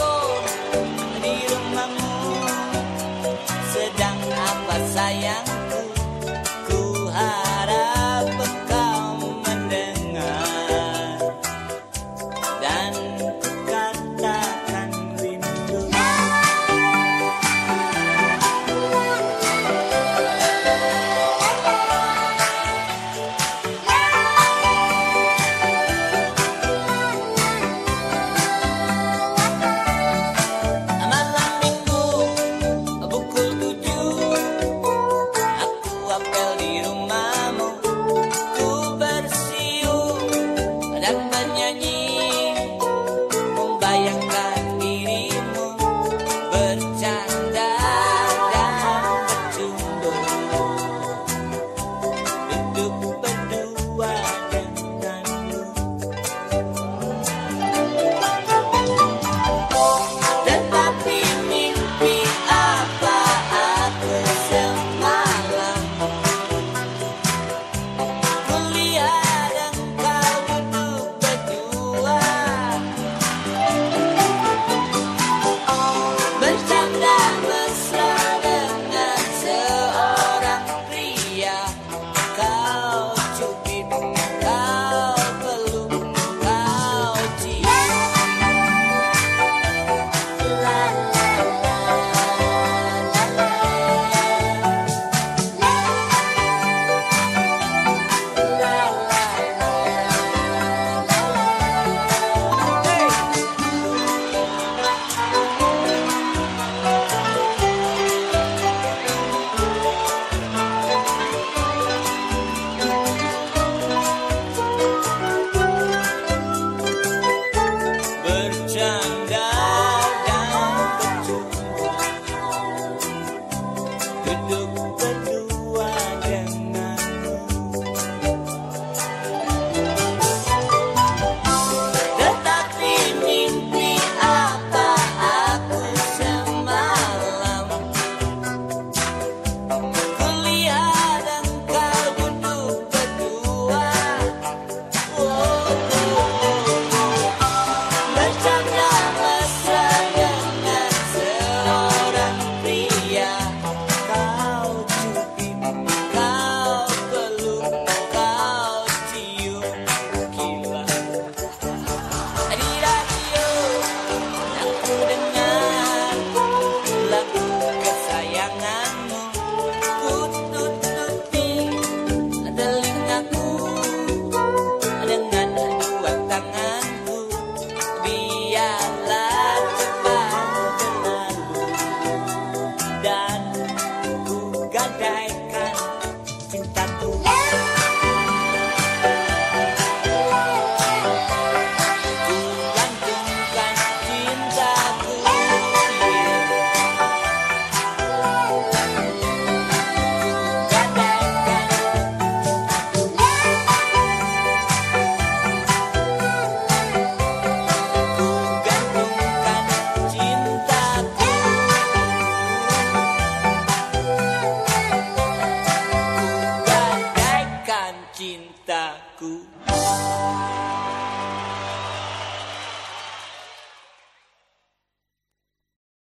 go. cintaku.